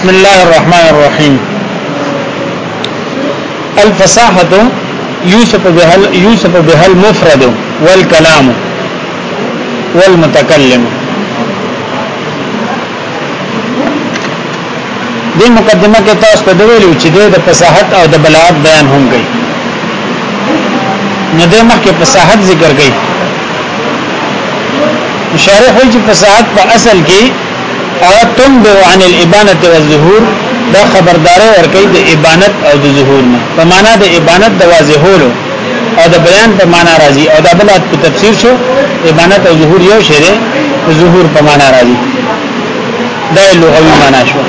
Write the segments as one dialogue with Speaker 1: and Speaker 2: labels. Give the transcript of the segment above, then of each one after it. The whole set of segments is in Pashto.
Speaker 1: بسم الله الرحمن الرحيم الفصاحة يوسف بها يوسف بها المفرد والكلام والمتكلم دې مقدمه کې تاسو ته ویلو چې د فصاحت او د بلاغت بیان هم کوي نو د مخکې فصاحت ذکر کوي شارح وایي چې فصاحت په اصل کې او تنبه عن الابانه والظهور دا خبرداري ورکړي د ابانت او د ظهور نه په معنا د ابانت د واضحولو او د بیان په معنا راځي او دا بل په تفسیر شو ابانت او ظهور یو شی دی ظهور په معنا راځي دا لغوي معنا شو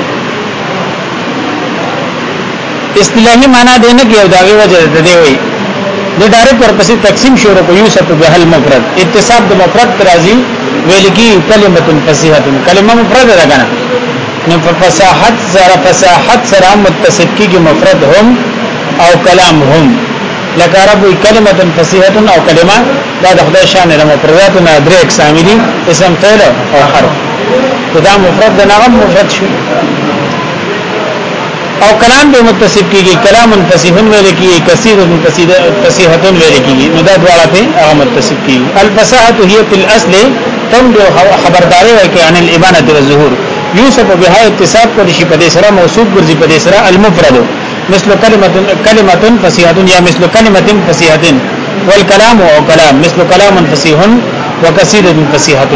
Speaker 1: اصطلاحي معنا دی نه کې او داغه وجه ده دی وي د ډایرکټ ورپسې تقسیم شروع کو یوسف به المفرد اتصاب د مفرد ترازی ویل کی کلمه فصیحه کلمه مفرد ده کنه نو په فصاحت سره فصاحت سره متصف کیږي مفرد هم او کلام هم لکه رب کلمه فصیحه او کلمه دا د خدای شان له مفردات نه درې اقسام دي اسم فعل او حرف دا مفرد نه مفرد شو او کلام به متصف کیږي کلام فصیح ویل کیږي کثیر فصیح فصیح ویل کیږي نو دا دواړه په هغه متصف کیږي الفصاحه هي فی الاصل تم به خبرداري ورکړي عن الابانه والظهور یوسف بها اتصاف کړي شي په دې سره موصوف ګرځي په دې سره المفرد مثل کلمه کلمه فصیحه یا مثل کلمه فصیحه والكلام او کلام مثل کلام فصیح وکثیر فصیحه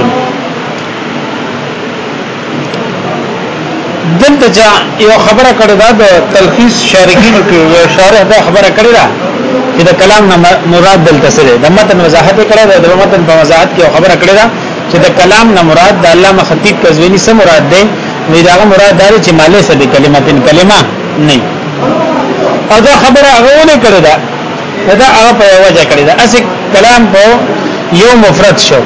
Speaker 1: دلته جا یو خبره کړې ده د تلخیص شارحینو کې یو شارح دا خبره کړې ده چې د کلام نه مراد دلته سره د متن وضاحت کړې ده د متن په وضاحت کې خبره کړې ده چې د کلام نه مراد د علامه خطیب قزوینی سره مراد ده نو دا مراد دا چې مالې سره کلمتن کلمه نه او دا خبره هغه نه کړې ده دا هغه په وجه کړی دا اسې کلام په یو مفرد شو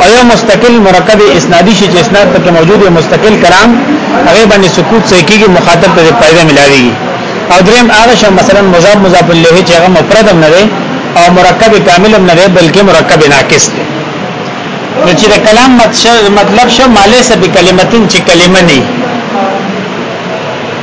Speaker 1: او یو مستقل مرکب اسنادی شي چې اسناد پکې موجود دی مستقل کلام هغه باندې سکوت صحیح کیږي مخاطب ته فائدہ ملاوي او دریم هغه شی مثلا مضاف مضاف له چې هغه مفرد هم نه دی او مرکب کامل هم نه دی بلکې مرکب ناقص دی نو چې د کلام مطلب شو مالې سبي کلمتين چې کلمه نه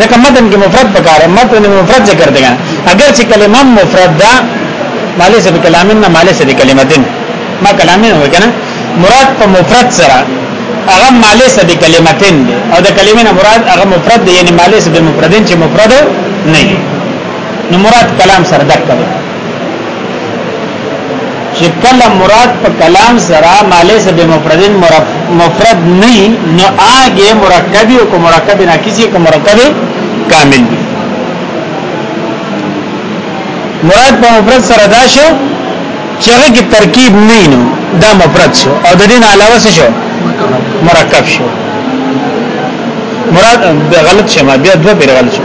Speaker 1: ځکه متن کې مفرد پکاره متن مفرد ذکر دی اگر چې کلمه مفرد ده مالې سره کلامین نه مالې سره کلمتین ما کلامین وای کنه مراد په مفرد سره هغه مالې سره کلمتین دی او د کلمې نه مراد هغه مفرد دی یعنی مالې سره مفردین چې مفرد نه نو مراد کلام سره دک کوي چې کله مراد په کلام سره مالې سره مفردین مفرد نه نو آګه مرکب او کو مرکب نه کسی کو مرکب کامل دی مراد په مفرد سره دا شو چې هغه کې ترکیب نه نو دا مفرد شو او د دې علاوه څه شو مرکب شو مراد غلط شمه بیا دوه پیر غلط شو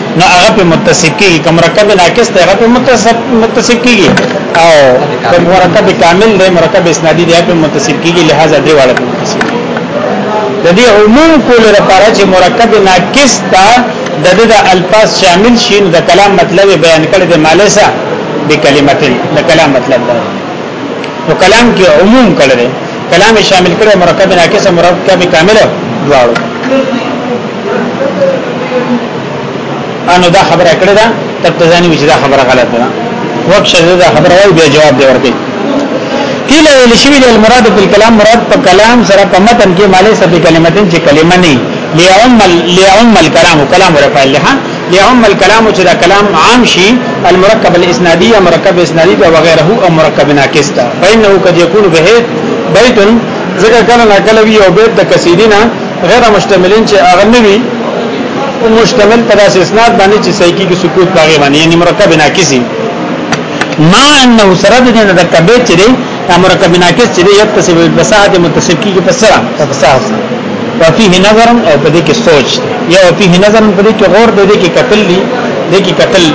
Speaker 1: نو هغه په متصف کیږي کوم مرکب ناقص دی هغه په متصف متصف کیږي او کوم مرکب کامل دی مرکب اسنادي دی په متصف کیږي لہذا دی واړه په متصف د دې عموم کول لپاره چې مرکب ناقص تا د دې د الفاظ شامل شي د کلام مطلب بیان کړي د مالسا به کلمتین د کلام مطلب دی نو کلام کې عموم کړي کلام شامل کړي مرکب ناقص مرکب کامل دواړو انو دا خبره کړې ده تب ته ځاني وجدا خبره غلطه ده وقت شذ دا خبره وای بیا جواب دی ورکړي قیل ویل شوی دی المراد په کلام مراد په کلام سره په متن کې مالې سبي کلمتين چې کلمه نه ليعم ليعم الكلام کلام ورفع لها ليعم الكلام چې دا کلام عام شي المرکب الاسنادي یا مرکب اسنادي دا وغيرها او مرکب ناقص دا فإنه قد يكون به بيت ذکر کله کله وی او بیت د کثیرینا غیر مشتملین چې هغه نه وي او مشتمل پر داسې اسناد باندې چې صحیح کې سکوت پاغه باندې یعنی مرکب ناقصي ما انه سره د دې د کبه چې دی مرکب ناقص چې دی یتصف بساعت متصف کې په سره په سره وفيه نظر او په دې کې سوچ یا وفيه نظر په دې کې غور دې کې قتل دی دې کې قتل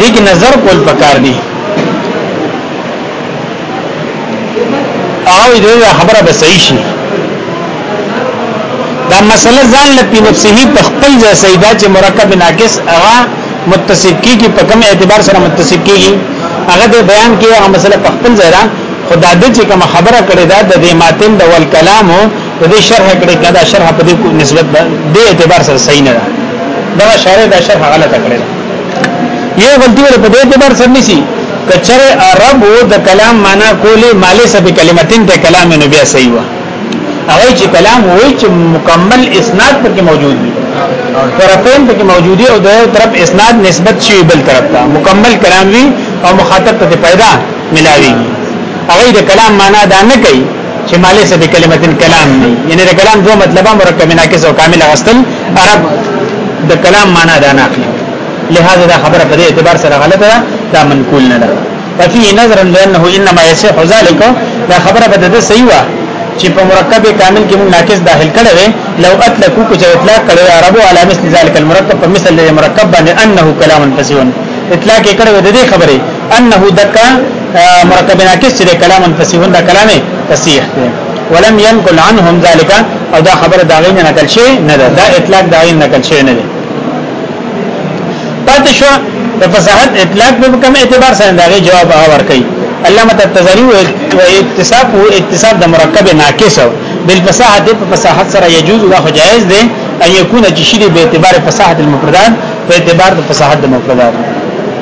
Speaker 1: دې کې نظر کول پکار دی هغه دې دا خبره به صحیح شي دا مسله ځان له نفسه په خپل ځای سیدا چې مرکب ناقص هغه متصف کیږي په کوم اعتبار سره متصف کیږي هغه د بیان کې هغه مسله په خپل ځای را خدا دې چې کوم خبره کړې ده د دې ماتن د ول کلامو د دې شرح کړې کدا شرح په دې نسبت دې اعتبار سره صحیح نه ده دا شرح دا شرح غلطه کړې ده یو غلطی ور په دې اعتبار سره نشي کچره عرب د کلام معنا کولی مالې سبي کلمتين ته کلام نه بیا صحیح و هغه چې کلام وای چې مکمل اسناد پکې موجود وي طرفین پکې موجود دي او د طرف اسناد نسبت شي بل طرف ته مکمل کلام وي او مخاطب ته پیدا ملاوي هغه د کلام معنا دا نه کوي چې مالې سه به کلمت کلام نه یعنی د کلام دوه مطلبه مرکب ناقص او کامل غسل عرب د کلام معنا دا نه اخلي لہذا دا خبره په دې اعتبار سره غلطه ده دا منقول نه ده ففي نظر لانه انما يصح ذلك دا خبره به د صحیح وا چې په مرکب کامل کې موږ ناقص داخل کړي وي لو اطلقو کو چې اطلاق کړي عربو على مثل ذلك المرکب په مثل د مرکب باندې انه کلام فسيون اطلاق کړي د دې خبره انه دکا مرکب ناقص چې کلام فصیح دا کلام فصیح دی ولم ينقل عنهم ذلك او دا خبره دا غین نقل شي نه ده دا اطلاق دا غین نقل شي نه ده پاتې شو د فصاحت اطلاق په کوم اعتبار سره دا جواب اور کوي علامه التزری او اتصاف او اتصاف د مرکب ناقص بالفصاحت په فصاحت سره يجوز او جائز ده ان يكون تشريح به اعتبار فصاحت المفردات په اعتبار د فصاحت د مفردات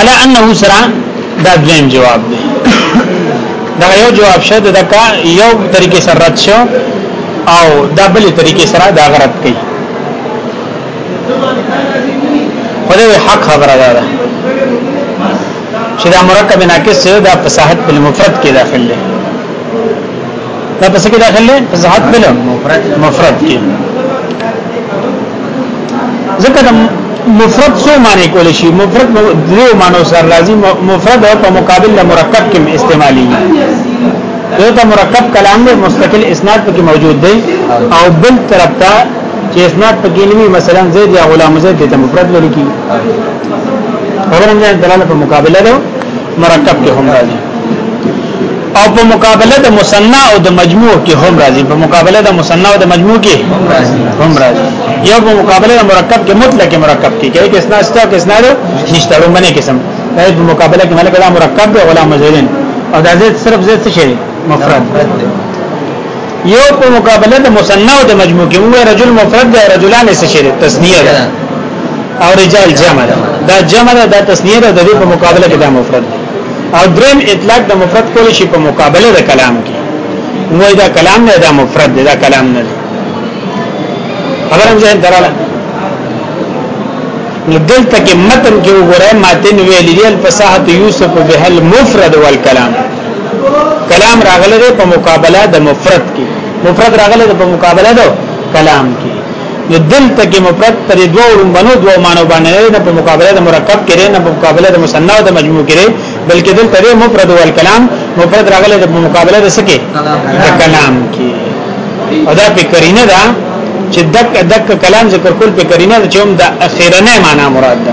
Speaker 1: الا انه سرا دا دویم جواب دی دا یو جواب شه دا کا یو طریقې سره رد شو او دا بلې طریقې سره دا غرت کوي خدای حق خبره ده چې دا مرکب ناقص دا په صحت په مفرد کې داخل دی دا پس کې داخل نه زحات بل مفرد مفرد کې ځکه دا مفرد سو معنی کول شي مفرد دریو معنی سره راځي مفرد او په مقابل له مرکب کې استعمالي یو ته مرکب کلام دی مستقل اسناد پکې موجود دی او بل طرف ته چې اسناد پکې نوي مثلا زید یا غلام زید ته مفرد لري کی خبرم ځان دلاله په مقابله ده مرکب کې هم راځي او په مقابله د مصنع او د مجموع کې هم راځي په مقابله د مصنع او د مجموع کې هم راځي یو په مقابله د مرکب کې مطلق مرکب کې کې کس نه ستا کس نه نشته لومبنه قسم دا په مقابله کې ملک دا مرکب دی ولا مزیدن او دا زید صرف زید څه شي مفرد یو په مقابله د مثنی او د مجموع کې موږ رجل مفرد دی او رجلان څه شي تسنیه ده او رجال جمع ده دا جمع ده دا تسنیه ده د دې په مقابله کې دا مفرد دی او دریم اطلاق د مفرد کول شي په مقابله د کلام کې نو دا کلام نه دا مفرد دی دا کلام نه دی خبرم ځین دراله نو دلته کې متن کې وګورئ ماتن ویلی الفصاحت یوسف بهل مفرد والکلام کلام راغله ده په مقابله د مفرد کې مفرد راغله ده په مقابله ده کلام کې نو دلته کې مفرد پر دوه رومبنو دوه مانو باندې نه په مقابله د مرکب کې نه په مقابله د مصنع او د مجموع کې بلکې دلته د مفرد او کلام مفرد راغله ده په مقابله د سکه د کلام کې او دا په کرینه ده چې دک دک کلام ذکر کول په کرینه ده چې هم د اخیرنه معنا مراد ده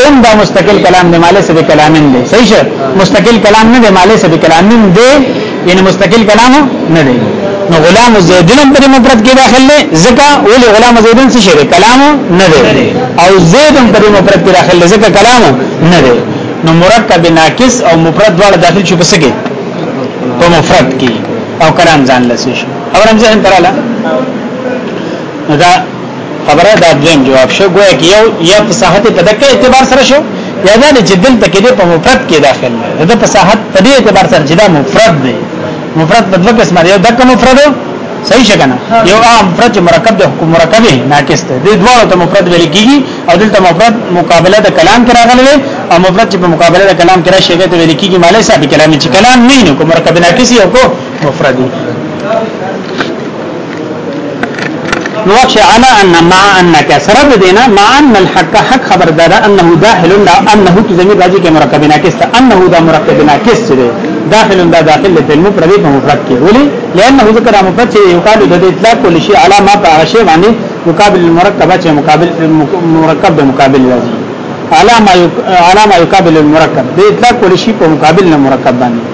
Speaker 1: اوم دا مستقل کلام دی مالک سبی کلامین دی صحیح شه مستقل کلام نه دی مالک سبی کلامین دی یعنی مستقل کلام نه دی نو غلام زیدن هم پرې مفرد کې داخل دی ځکه ولې غلام زیدن څه شی کلام نه دی او زید هم پرې مفرد کې داخل دی ځکه کلام نه دی نو مرکب ناقص او مفرد دواړه داخل شو پس کې په مفرد کې او کلام ځان لسی شو اورم ځین تراله دا خبره دا دیم جواب شو ګویا کې یو یا په صحت په دغه اعتبار سره شو یا دا چې دل تکې دې په مفرد کې داخل دی دا په صحت په دې اعتبار سره چې دا مفرد دی مفرد په دغه قسم دی یو دغه مفرد صحیح شګنه یو عام مفرد چې مرکب د حکم مرکب ناقص دی د دوه ته مفرد ویل کیږي او دلته مفرد مقابله د کلام کې راغلی او مفرد چې په مقابله د کلام کې راشي ته ویل کیږي مالای صاحب کلام چې کلام نه نو کوم مرکب ناقص یو کو مفرد نو چې انا ان ما انک سره د دینا ما ان الحق حق خبر دار انه داخل دا انه کی زمير راځي کې مرکب ناقص ته انه دا مرکب ناقص دی داخل دا داخل ته مو پردي په مفرد کې ولي لانه ذکر مفرد چې یو کال د اطلاق کول شي علامه په هغه شی باندې مقابل المرکب چې مقابل مرکب به مقابل راځي علامه علامه يقابل المرکب د اطلاق کول شي په مقابل المرکب باندې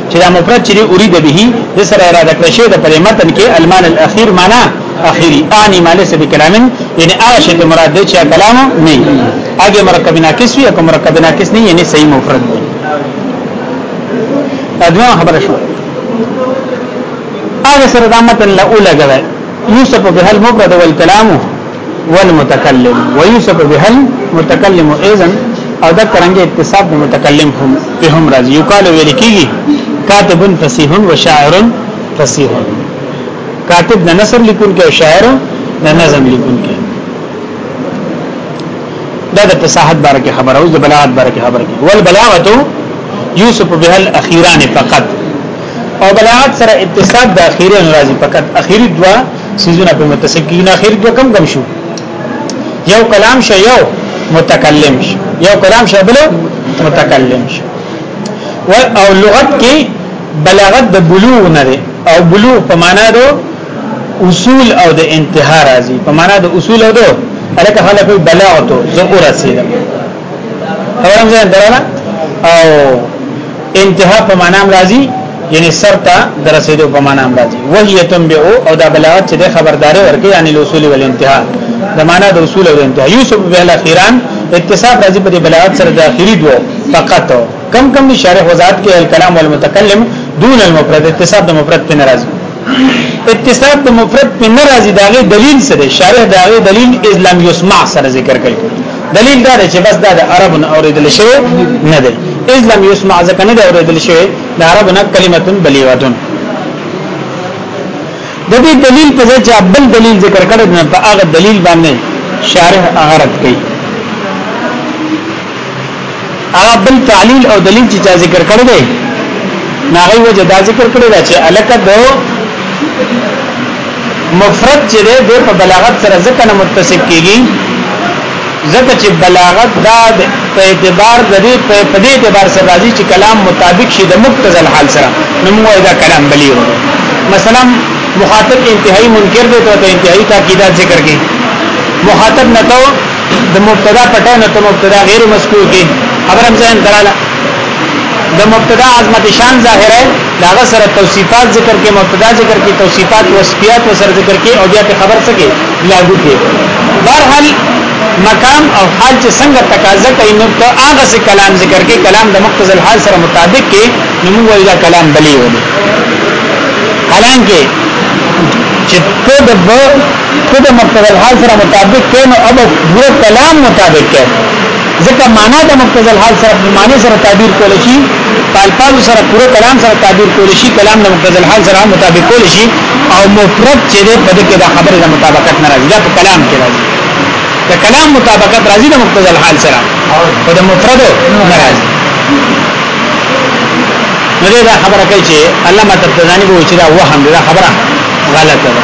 Speaker 1: چې دا مفرد چې اريد به د سره اراده کړی شوی د پر متن کې المال الاخير معنا اخیری انی مالس بکلام یعنی هغه شی ته مراد دی چې کلام نه هغه مرکب ناقص وي او مرکب ناقص نه یعنی صحیح مفرد دی ادمه خبره شو هغه سره د متن له اولګه یوسف به المفرد والکلام والمتکلم ويوسف بهل متکلم اذن او دا کرنګي اتصاب د متکلم هم په هم راځي یو کال ویل کیږي کاتب فصیح و شاعر فصیح کاتب د نثر لیکون کې او شاعر د نظم لیکون کې دا د فصاحت باره کې خبره او د بلاغت باره کې خبره کوي ول بلاغت یوسف به الاخیران فقط او بلاغت سره اتصاب د اخیرین راځي فقط اخیری دوا سيزونه په متصل کې نه خیر دوه کم کم شو یو کلام شو یو متکلم شو یو کلام شو بل متکلم شو او لغت کې بلاغت د بلوغ نه دی او بلوغ په معنا دو اصول او د انتها راځي په معنا د اصول او دو الکه خلک بلاغت او زه ورسېدم خبرم ځان درنه او انتها په معنا راځي یعنی سر ته درسېدو په معنا راځي وهي تنبئ او دا بلاغت چې د خبرداري ورکړي یعنی الاصول والانتها د معنا د اصول او انتها یوسف بهل اخیران اتصاف راځي په بلاغت سره د اخیری دوه فقط کم کم شارح وزاد کې الکلام والمتکلم دون المفرد اتصاف د مفرد په ناراضي اتصاب د مفرد په ناراضي داغه دلیل سره شارح داغه دلیل اسلام یسمع سره ذکر کړي دلیل دا چې بس دا د عربن اوریدل شوی نه دی اسلام یسمع ځکه نه دی اوریدل شوی د عربن کلمتون بلیواتون د دې دلیل په ځای چې بل دلیل ذکر کړي نه په هغه دلیل باندې شارح هغه رد کړي هغه بل تعلیل او دلیل چې چا ذکر کړی دی ناغي وجه دا ذکر کړی دا چې الکه دو مفرد چې دی د په بلاغت سره ځکه نه متصف کیږي ځکه چې بلاغت دا په اعتبار د دې په دې اعتبار سره راځي چې کلام مطابق شي د مقتضل حال سره نو موږ دا کلام بلیو مثلا مخاطب انتهایی منکر دی ته انتهایی تاکیدات ذکر کړي مخاطب نه ته د مبتدا پټه نه ته مبتدا غیر مذکور کې خبر هم ځین دراله د مبتدا عظمت شان ظاهره دا غسر توصیفات ذکر کې مبتدا ذکر کې توصیفات وصفیات وسر ذکر کې او بیا په خبر څه کې لاګو کې بهرحال مقام او حال چې څنګه تقاضا کوي نو ته هغه څه کلام ذکر کې کلام د مقتضى الحال سره مطابق کې نو موږ وایو کلام بلی ودی حالانکه چې ته د ته د مقتضى الحال سره مطابق کې نو اب پورا کلام مطابق کې ځکه معنا د مقتضى الحال سره په معنی سره تعبیر کول شي په الفاظ سره پورا کلام سره تعبیر کول شي کلام د مقتضى الحال سره مطابق کول شي او مفرد چې ده په دې کې د خبره د مطابقت نه راځي دا په کلام کې راځي د کلام مطابقت راځي د مقتضى الحال سره او د مفرد نه راځي نو دا خبره کوي چې علامه تبتزانی وو چې دا وهم دا خبره غلطه ده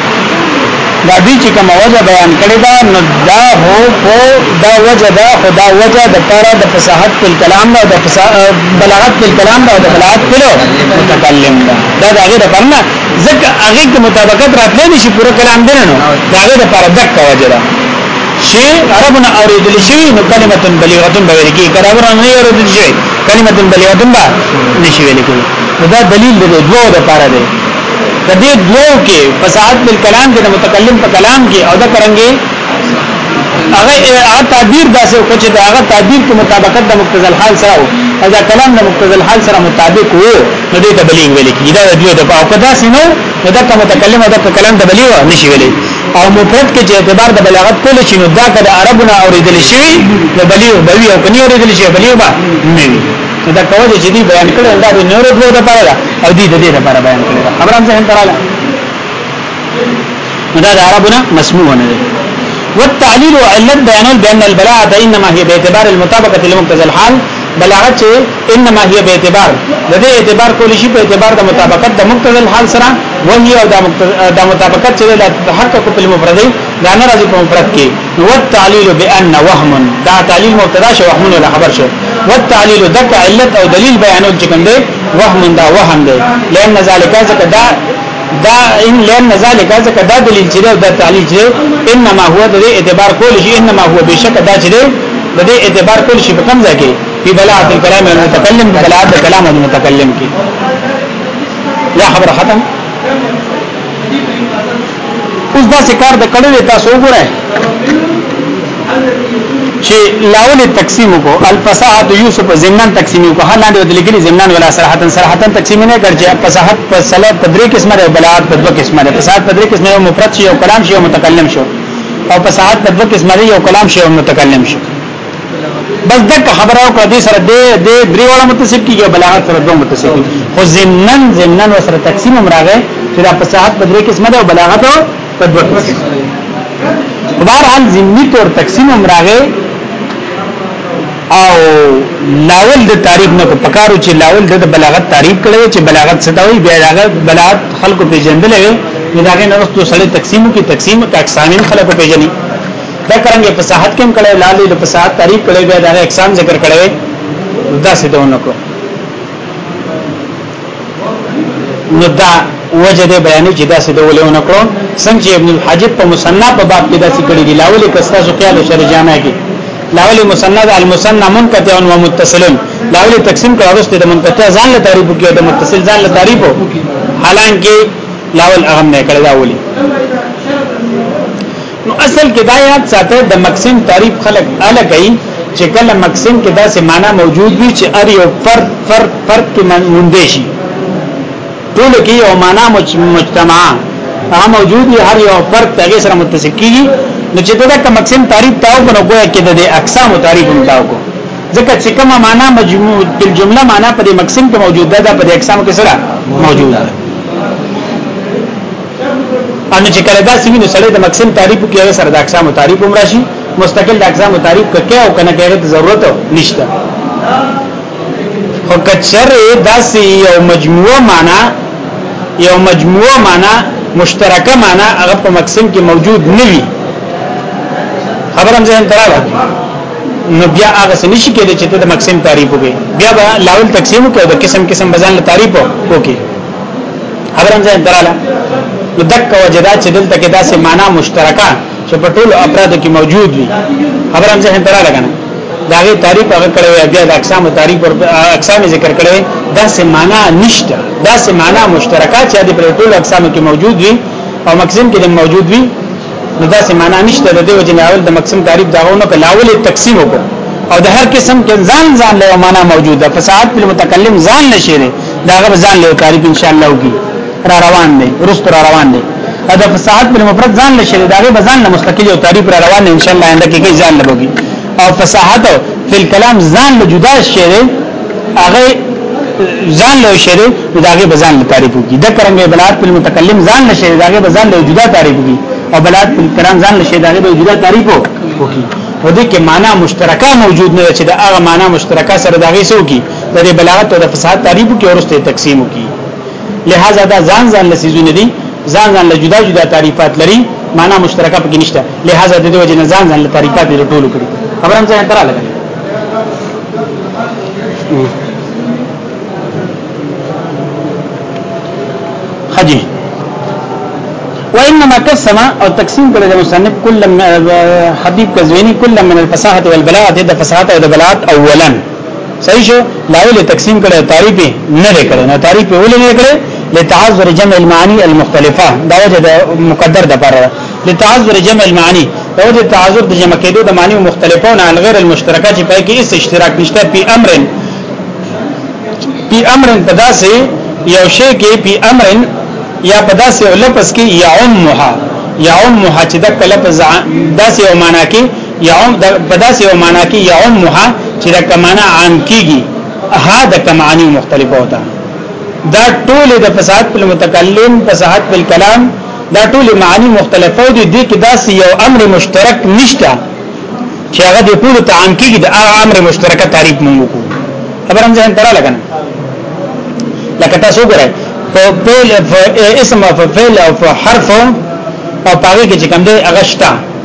Speaker 1: دا دوی چې کوم وجه بیان کړی دا نو دا هو په دا وجه دا خدا وجه د پاره د فصاحت په کلام دا د بلاغت په کلام دا د بلاغت په متکلم دا دا دغه د پرنه ځکه هغه کې مطابقت راتلی نشي پوره کلام دینو دا هغه د پاره دک وجه دا شی عربنا اوریدل شي نو کلمه بلیغه به ویل کی کله ورنه اوریدل شي کلمه بلیغه به نشي ویل کی دا دلیل دی دوه د پاره دی د دې دوو کې فصاحت په کلام کې د متکلم په کلام کې او دا کرانګي هغه هغه تعبیر داسې وکړي چې دا هغه تعبیر په مطابقت د مقتضى الحال سره او دا کلام د مقتضى الحال سره مطابق وو نو دې تبلیغ ویل کیږي دا دوی د او کدا سينو نو دا کوم متکلم او دا کلام تبلیغ نشي ویلي او مفرد کې چې اعتبار د بلاغت کول شي نو دا کله عربونه اوریدل شي نو بلیغ بوي او کني اوریدل شي بلیغ به نه دا کوجه چې دی بیان کړي دا د نورو دوه لپاره ده او دی د دې لپاره بیان کړي خبرم ځه تراله دا د عربونه مسموع نه دي والتعليل علت بيان بان البلاغه انما هي باعتبار المطابقه لمقتضى الحال بلاغت چې انما هي به اعتبار د دې اعتبار کول شي په اعتبار د مطابقت د مقتضى الحال سره وهي او د مطابقت چې د تحقق په مفرد دا نه راځي په مفرد کې نو التعلیل بان وهم دا تعلیل مبتدا شو وهم له خبر شو والتعلیل دک علت او دلیل بیانول چې کوم دی وهم دا وهم دی لئن ذالک ذک دا دا ان لئن ذالک ذک دا دلیل چې دا تعلیل چې انما هو د اعتبار کول شي انما هو بشک دا چې د دې اعتبار کول شي په کوم ځای کې په بلاغت الكلام المتکلم بلاغت الكلام المتکلم کې یا خبر ختم اوس دا څه کار د کړل تاسو وګورئ چې لاول تقسیم کو الفصاحت یوسف زمنان تقسیم کو هر لاندې د لګلی زمنان ولا صراحتن صراحتن تقسیم نه کړ چې فصاحت په سلا په درې قسمه او بلاغت په دوه قسمه ده فصاحت په درې قسمه یو مفرد شي او کلام شي او متکلم شي او فصاحت په دوه قسمه یو کلام شي او متکلم شي بس دغه خبره او کدي سره د د درې وړه متصف کیږي بلاغت سره دوه متصف کیږي خو زمنن زمنن سره تقسیم هم راغی چې دا فصاحت په درې قسمه ده او بلاغت په دوه قسمه بهر حال زمنی تور تقسیم هم راغی او لاول د تعریف نه پکارو چې لاول د بلاغت تعریف کړي چې بلاغت څه ته وي بیا هغه بلاغت خلکو پیژندل وي دا هغه نرستو سره تقسیمو کې تقسیم کا اقسامین خلکو پیژني دا څنګه په صحت کې کړي لاندې د فساد تعریف کړي بیا دا اقسام ذکر کړي دا څه دونه کو نو دا وجه دې بیان چې دا څه دونه ونه کړو څنګه ابن الحاجب په مصنف په باب کې دا څه کړي دی لاولې کستا سو خیال شر جامع کې لاولې مصنف المصنف منقطع و متصل لاولې تقسیم کړه ورسته د منقطع ځان له تعریف کې د متصل ځان له تعریف حالانکه لاول اهم نه کړی دا ولي نو اصل کې دا یاد ساته د مکسیم تعریف خلق اله کوي چې کله مکسیم کې داسې معنی موجود وي چې ار یو پر پر پر کې مونږ شي ټول کې یو معنی مجتمع هغه موجود وي هر یو پر تغیر سره متصل کیږي نو چې دا کوم مکسیم تعریف تاو کنه ګویا کې د اقسام تعریف هم تاو کو ځکه چې کومه معنی مجموع په جمله معنی په مکسیم کې موجود ده په اقسام کې سره موجود ده ان چې کله دا سوینو سره د مقسم تعریف کې هغه سره د اقسام تعریف هم راشي مستقل د اقسام تعریف کې او کنه کې د ضرورت نشته خو کچر داسې یو مجموعه معنا یو مجموعه معنا مشترکه معنا هغه په مقسم کې موجود نه وي خبر هم ځین تراله نو بیا هغه څه نشي کېدای چې ته د مقسم تعریف وکې بیا به لاول تقسیم وکې او د قسم قسم بزان تعریف وکې خبرم ځای دراله نو دک وجدا چې دلته کې داسې معنا مشترکه چې په ټولو افرادو کې موجود وي خبرم ځای دراله کنه داغه تعریف هغه کړی وي بیا د اقسام تعریف پر اقسام ذکر کړی دا سه معنا نشته دا سه معنا مشترکات چې د ټولو اقسام کې موجود وي او مکسیم کې موجود وي نو دا سه معنا نشته د دې وجه نه اول د مقسم تعریف داغه نو کلاول تقسیم وکړو او د هر قسم کې ځان ځان له معنا موجوده فساعت په متکلم ځان نشيره داغه ځان له تعریف ان شاء الله وکي را روان دي رست را روان دي دا فساعت په مفرد ځان نشيره داغه ځان له مستقلی او تعریف را روان دي ان شاء الله انده کې ځان لګوي او فصاحت فی الكلام ځان له جدا شی دی هغه ځان له شی دی داغه بزان له تعریف کی د کرنګ بلاد په متکلم ځان له شی داغه بزان له جدا تعریف کی او بلاد په کرام ځان له شی داغه به جدا تعریف وکي و دې کې معنا مشترکه موجود نه چې دا هغه معنا مشترکه سره داغه سو کی د بلاغت او د فصاحت تعریف کی اورسته تقسیم کی لہذا دا ځان ځان لسیزونه دي ځان ځان له جدا جدا تعریفات لري معنا مشترکه پکې نشته لہذا د دې وجه نه ځان ځان له تعریفات لري ټول کړي خبرم ځان ترا لګا حجی وانما قسم او تقسیم کړی د مصنف کل حبیب کزوینی کل من الفصاحه والبلاغه د فصاحت او د بلاغت اولا صحیح شو لاول تقسیم کړي تعریف نه کړي نو تعریف ولې نه کړي لتعذر جمع المعاني المختلفه دا وجه د مقدر د پر لتعذر جمع المعاني دا وجه تعذر د جمع کېدو د معنی مختلفه نه عن غیر المشترکه چې پای کې هیڅ اشتراک نشته په امر په امر تداسي یو شی کې په امر یا پداسي لفظ کې یعمها یعمها چې د کلب داسي او معنا کې یعم د بداسې او معنا کې یعمها چې د کمانا عام کیږي ها د کمانی مختلفه وتا دا ټول د فساد په متکلم فساد په کلام دا ټول معنی مختلفه دي د کې داس یو امر مشترک نشته چې هغه د ټول تعام کیږي د امر مشترکه تعریف مونږ کو خبر هم ځان ترا لګنه لکه تاسو ګره په فعل اسم او فعل او حرف او پاره کې چې کوم دی هغه شته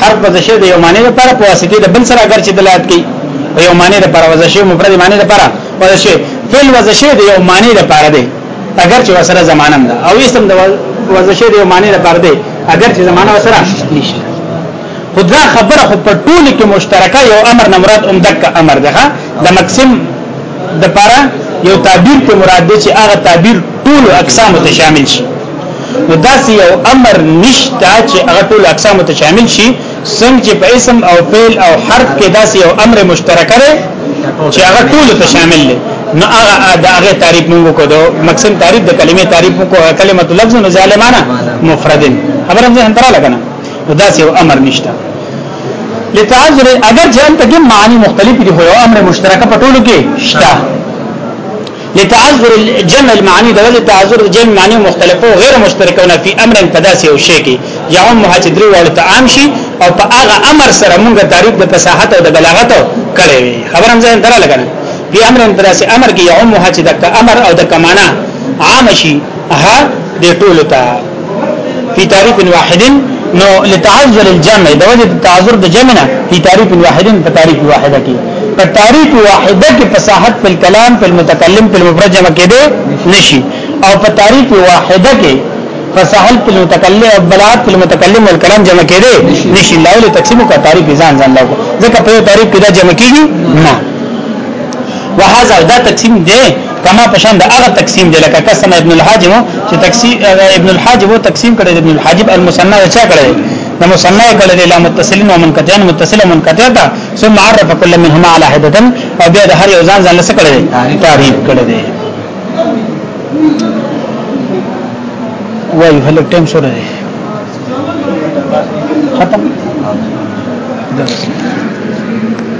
Speaker 1: حرف وضع شوی د یو معنی لپاره په واسطه د بل سره اگر چې دلالت کوي په یو معنی لپاره وضع شوی مفرد معنی لپاره وضع شوی فعل وضع شوی د یو معنی لپاره دی اگر چې وسره زمانه ده او اسم د وضع شوی د یو معنی لپاره دی اگر چې زمانه وسره نشته خدا خبره خو په ټول کې مشترکه یو امر نه مراد هم دک امر ده د مقسم د پاره یو تعبیر ته مراد دی چې هغه تعبیر ټول اقسام ته شامل شي نو داسې یو امر نشته چې هغه ټول اقسام ته شامل شي څنګه چې په اسم او فعل او حرف کې داسې یو امر مشترک دی چې هغه ټول ته شامل دی نو هغه د هغه تعریف موږ کو دو مقصد تعریف د کلمې تعریف موږ کو کلمه لفظ نه ظالمانه مفردن خبر هم ځان تراله کنه نو داسې یو امر نشته لتعذر اگر جان ته معنی مختلف دي خو یو امر مشترک په ټولو کې شته لتعذر الجمع المعاني د وجه تعذر الجمع معنی مختلفه او غیر مشترکونه فی امر پداسه او شی کې یعم هڅ درې وړو ته عام شي او په هغه امر سره موږ تعریف د فصاحت او د بلاغت کړي وي خبرم ځین دره لګنه فی امر پداسه امر کې یعم هڅ د امر او د کمانا عام شي ها د ټول ته په تعریف واحد نو لتعذر الجمع د وجه تعذر د جمع نه په تعریف واحد په تعریف واحده کې په تعریف واحده کې فصاحت په کلام په متکلم په مفرد جمع کې ده نشي او په تعریف واحده کې فصاحت په متکلم او بلاغت په متکلم او کلام جمع کې ده نشي لا ول تقسیم کا تعریف ځان ځان لاو ځکه په تعریف کې دا جمع کیږي نه وهذا دا تقسیم ده کما پشان د هغه تقسیم دی لکه کسن ابن الحاجب چې تقسیم ابن الحاجب تقسیم کړی ابن الحاجب المصنع چا کړی د مصنع کړی د متصلین او منقطعین متصل او منقطع تا ثم عرف كل منهما على حدتن او بیا د هر یو ځان ځان لسه کړی تعریف کړی دی وایو هله ټیم سره دی ختم